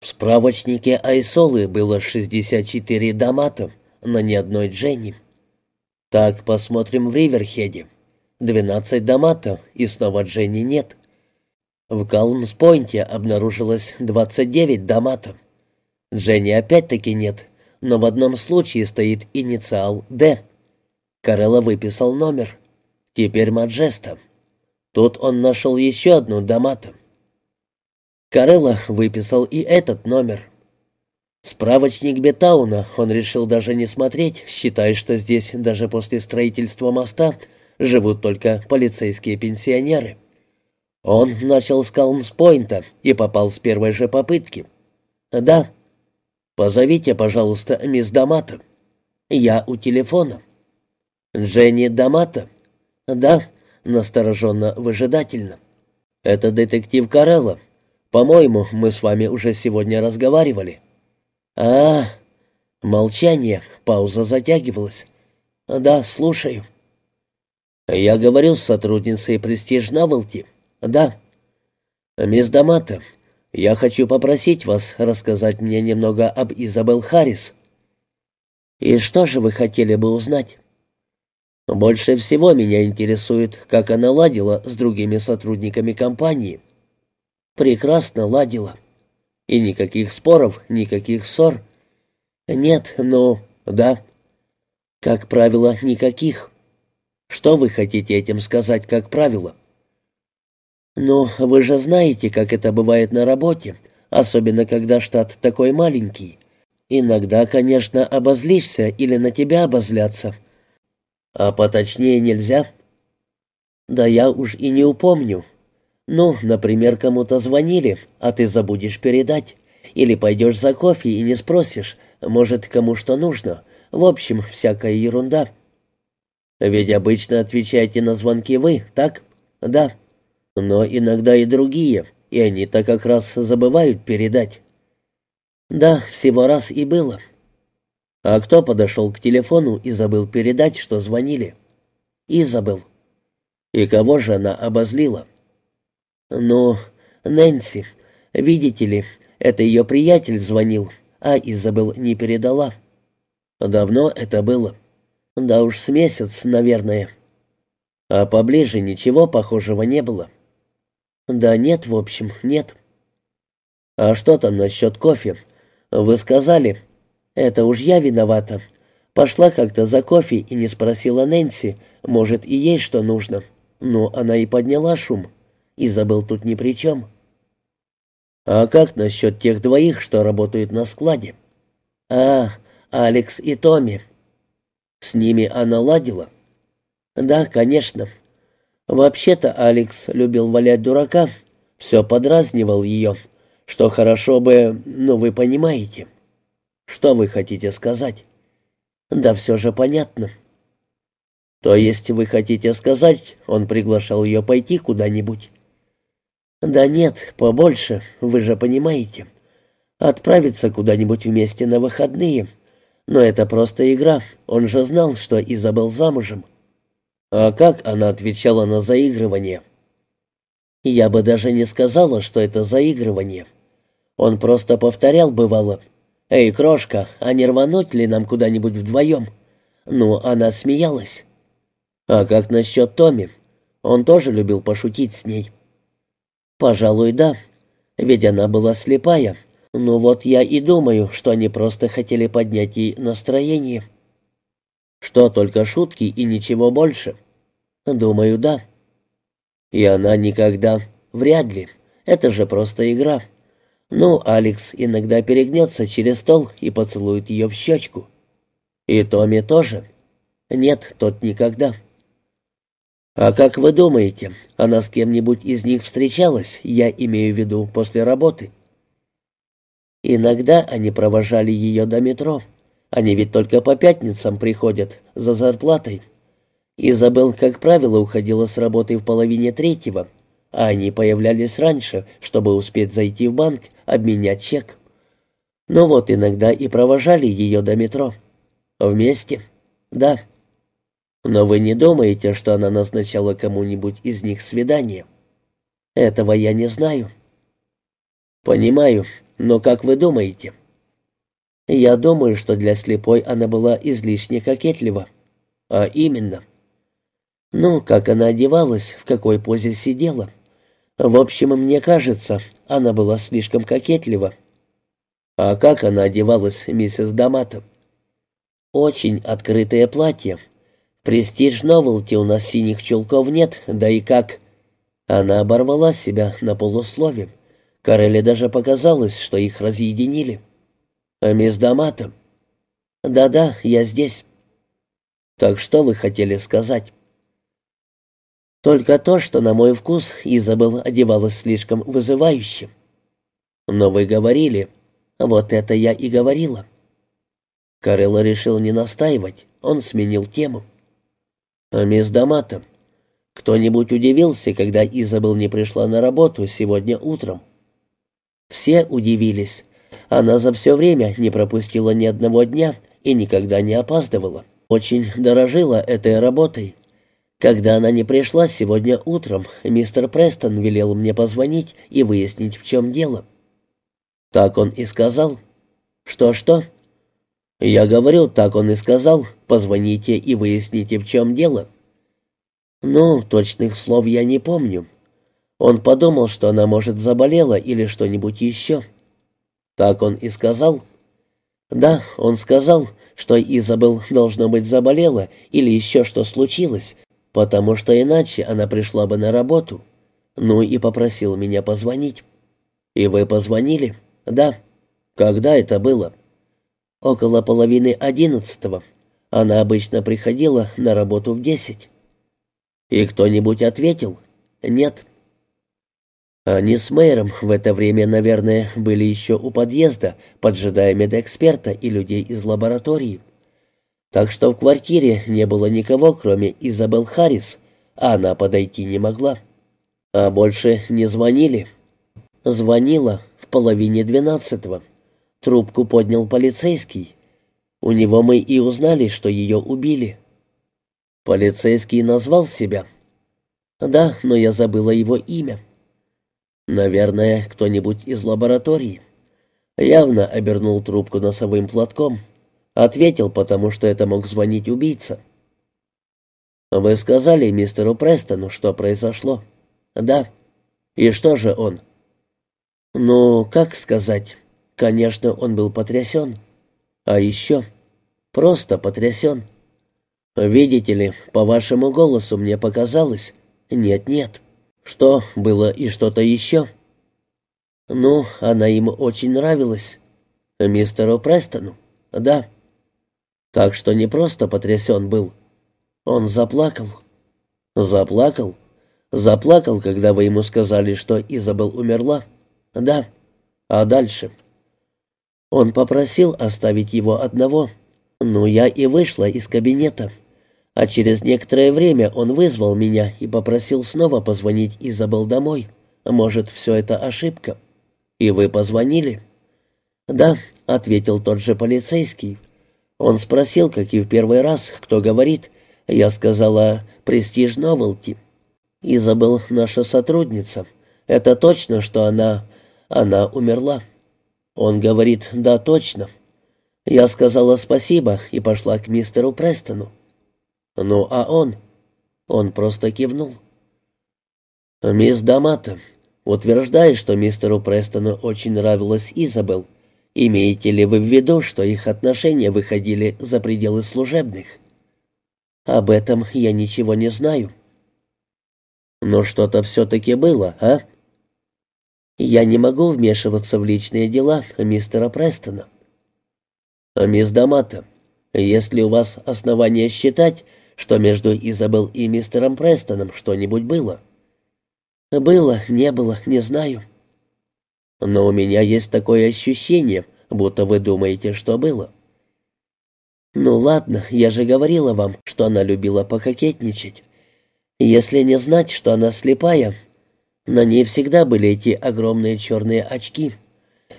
В справочнике Айсолы было 64 домата, но ни одной Дженни. Так, посмотрим в Риверхеде. 12 домата, и снова Дженни нет. В Калмс-Пойнте обнаружилось 29 доматов. Дженни опять-таки нет, но в одном случае стоит инициал «Д». Карелла выписал номер. Теперь Маджеста. Тут он нашел еще одну домату. Карелла выписал и этот номер. Справочник Бетауна он решил даже не смотреть, считая, что здесь даже после строительства моста живут только полицейские пенсионеры. Он начал с Калмс-Пойнта и попал с первой же попытки. «Да. Позовите, пожалуйста, мисс Дамата. Я у телефона». «Дженни Дамата?» «Да», настороженно выжидательно. «Это детектив Карелла. По-моему, мы с вами уже сегодня разговаривали». «А, молчание, пауза затягивалась. Да, слушаю». «Я говорил с сотрудницей Престиж Навелти». «Да». «Мисс Дамата, я хочу попросить вас рассказать мне немного об Изабел Харрис». «И что же вы хотели бы узнать?» «Больше всего меня интересует, как она ладила с другими сотрудниками компании». «Прекрасно ладила. И никаких споров, никаких ссор?» «Нет, ну, да». «Как правило, никаких». «Что вы хотите этим сказать, как правило?» «Ну, вы же знаете, как это бывает на работе, особенно когда штат такой маленький. Иногда, конечно, обозлишься или на тебя обозлятся. А поточнее нельзя?» «Да я уж и не упомню. Ну, например, кому-то звонили, а ты забудешь передать. Или пойдешь за кофе и не спросишь, может, кому что нужно. В общем, всякая ерунда». «Ведь обычно отвечаете на звонки вы, так?» «Да» но иногда и другие, и они-то как раз забывают передать. Да, всего раз и было. А кто подошел к телефону и забыл передать, что звонили? И забыл. И кого же она обозлила? Ну, Нэнси. Видите ли, это ее приятель звонил, а Изабел не передала. Давно это было. Да уж с месяц, наверное. А поближе ничего похожего не было. — «Да нет, в общем, нет». «А что там насчет кофе? Вы сказали...» «Это уж я виновата. Пошла как-то за кофе и не спросила Нэнси, может, и ей что нужно. Ну, она и подняла шум. Изабел тут ни при чем». «А как насчет тех двоих, что работают на складе?» «А, Алекс и Томми». «С ними она ладила?» «Да, конечно. Вообще-то Алекс любил валять дурака, все подразнивал ее, что хорошо бы, ну вы понимаете. Что вы хотите сказать? Да все же понятно. То есть вы хотите сказать, он приглашал ее пойти куда-нибудь? Да нет, побольше, вы же понимаете. Отправиться куда-нибудь вместе на выходные. Но это просто игра, он же знал, что Изабел замужем. А как она отвечала на заигрывание? Я бы даже не сказала, что это заигрывание. Он просто повторял, бывало. «Эй, крошка, а не рвануть ли нам куда-нибудь вдвоем?» Ну, она смеялась. А как насчет Томми? Он тоже любил пошутить с ней. Пожалуй, да. Ведь она была слепая. Ну вот я и думаю, что они просто хотели поднять ей настроение. Что, только шутки и ничего больше? Думаю, да. И она никогда... Вряд ли. Это же просто игра. Ну, Алекс иногда перегнется через стол и поцелует ее в щечку. И Томми тоже. Нет, тот никогда. А как вы думаете, она с кем-нибудь из них встречалась, я имею в виду, после работы? Иногда они провожали ее до метро. Они ведь только по пятницам приходят за зарплатой. Изабел, как правило, уходила с работы в половине третьего, а они появлялись раньше, чтобы успеть зайти в банк, обменять чек. Но вот иногда и провожали ее до метро. Вместе? Да. Но вы не думаете, что она назначала кому-нибудь из них свидание? Этого я не знаю. «Понимаю, но как вы думаете?» «Я думаю, что для слепой она была излишне кокетлива». «А именно?» «Ну, как она одевалась, в какой позе сидела. В общем, мне кажется, она была слишком кокетлива». «А как она одевалась, миссис Дамата?» «Очень открытое платье. Престиж новелти у нас синих чулков нет, да и как...» Она оборвала себя на полуслове. Карелли даже показалось, что их разъединили. «А мисс Дамата?» «Да-да, я здесь». «Так что вы хотели сказать?» «Только то, что, на мой вкус, Изабел одевалась слишком вызывающе». «Но вы говорили...» «Вот это я и говорила». Карелло решил не настаивать, он сменил тему. «А мисс Дамата, кто-нибудь удивился, когда Изабел не пришла на работу сегодня утром?» Все удивились. Она за все время не пропустила ни одного дня и никогда не опаздывала. Очень дорожила этой работой. Когда она не пришла сегодня утром, мистер Престон велел мне позвонить и выяснить, в чем дело. Так он и сказал. Что-что? Я говорю, так он и сказал. Позвоните и выясните, в чем дело. Ну, точных слов я не помню. Он подумал, что она, может, заболела или что-нибудь еще. Так он и сказал. Да, он сказал, что Изабел, должно быть, заболела или еще что случилось, потому что иначе она пришла бы на работу. Ну и попросил меня позвонить. И вы позвонили? Да. Когда это было? Около половины одиннадцатого. Она обычно приходила на работу в десять. И кто-нибудь ответил? Нет. Они с мэром в это время, наверное, были еще у подъезда, поджидая медэксперта и людей из лаборатории. Так что в квартире не было никого, кроме Изабел Харрис, а она подойти не могла. А больше не звонили. Звонила в половине двенадцатого. Трубку поднял полицейский. У него мы и узнали, что ее убили. Полицейский назвал себя. Да, но я забыла его имя. Наверное, кто-нибудь из лаборатории. Явно обернул трубку носовым платком. Ответил, потому что это мог звонить убийца. «Вы сказали мистеру Престону, что произошло?» «Да». «И что же он?» «Ну, как сказать? Конечно, он был потрясен. А еще просто потрясен. Видите ли, по вашему голосу мне показалось. Нет-нет». Что, было и что-то еще? Ну, она ему очень нравилась. Мистеру Престону? Да. Так что не просто потрясен был. Он заплакал. Заплакал? Заплакал, когда вы ему сказали, что Изабел умерла? Да. А дальше? Он попросил оставить его одного. Ну, я и вышла из кабинета. А через некоторое время он вызвал меня и попросил снова позвонить Изабел домой. Может, все это ошибка. И вы позвонили? Да, ответил тот же полицейский. Он спросил, как и в первый раз, кто говорит. Я сказала «Престиж Новелти». Изабел наша сотрудница. Это точно, что она... она умерла. Он говорит «Да, точно». Я сказала спасибо и пошла к мистеру Престону. «Ну, а он?» Он просто кивнул. «Мисс Дамата утверждает, что мистеру Престону очень нравилась Изабел. Имеете ли вы в виду, что их отношения выходили за пределы служебных?» «Об этом я ничего не знаю». «Но что-то все-таки было, а?» «Я не могу вмешиваться в личные дела мистера Престона». «Мисс Дамата, есть ли у вас основания считать, что между Изабел и мистером Престоном что-нибудь было. Было, не было, не знаю. Но у меня есть такое ощущение, будто вы думаете, что было. Ну ладно, я же говорила вам, что она любила пококетничать. Если не знать, что она слепая, на ней всегда были эти огромные черные очки.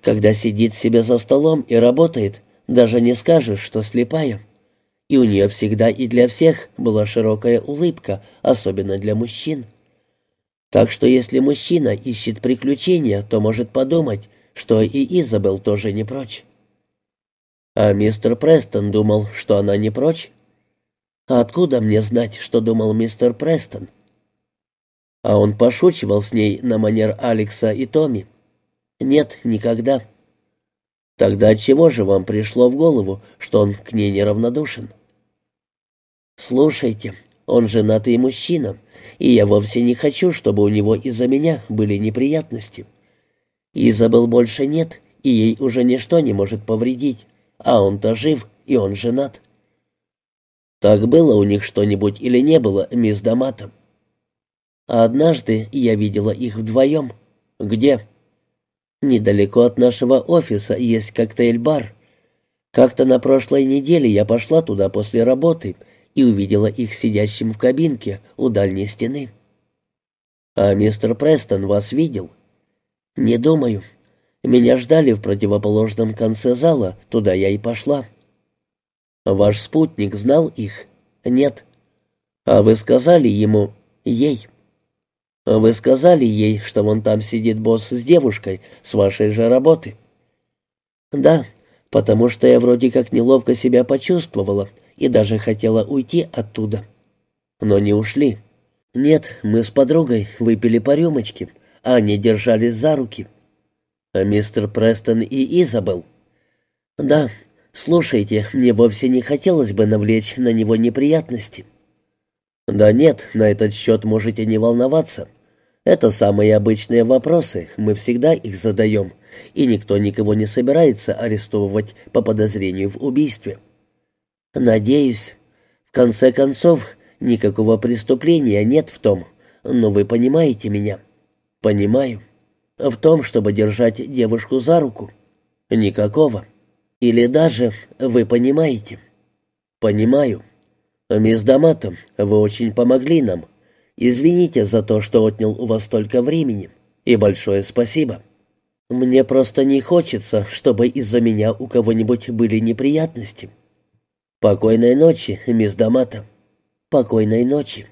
Когда сидит себе за столом и работает, даже не скажешь, что слепая и у нее всегда и для всех была широкая улыбка, особенно для мужчин. Так что если мужчина ищет приключения, то может подумать, что и Изабел тоже не прочь. А мистер Престон думал, что она не прочь? А откуда мне знать, что думал мистер Престон? А он пошучивал с ней на манер Алекса и Томми? Нет, никогда. Тогда чего же вам пришло в голову, что он к ней неравнодушен? Слушайте, он женатый мужчина, и я вовсе не хочу, чтобы у него из-за меня были неприятности. Изабел больше нет, и ей уже ничто не может повредить, а он-то жив, и он женат. Так было у них что-нибудь или не было, мисс Дамата? Однажды я видела их вдвоем. Где? Недалеко от нашего офиса есть коктейль-бар. Как-то на прошлой неделе я пошла туда после работы и увидела их сидящим в кабинке у дальней стены. А мистер Престон вас видел? Не думаю. Меня ждали в противоположном конце зала, туда я и пошла. Ваш спутник знал их? Нет. А вы сказали ему ей? Вы сказали ей, что вон там сидит босс с девушкой с вашей же работы? Да, потому что я вроде как неловко себя почувствовала и даже хотела уйти оттуда. Но не ушли. Нет, мы с подругой выпили по рюмочке, а они держались за руки. А мистер Престон и Изабел? Да, слушайте, мне вовсе не хотелось бы навлечь на него неприятности. «Да нет, на этот счет можете не волноваться. Это самые обычные вопросы, мы всегда их задаем, и никто никого не собирается арестовывать по подозрению в убийстве». «Надеюсь. В конце концов, никакого преступления нет в том, но вы понимаете меня». «Понимаю. В том, чтобы держать девушку за руку?» «Никакого. Или даже вы понимаете?» «Понимаю». «Мисс Дамата, вы очень помогли нам. Извините за то, что отнял у вас столько времени. И большое спасибо. Мне просто не хочется, чтобы из-за меня у кого-нибудь были неприятности. Покойной ночи, мисс Дамата. Покойной ночи».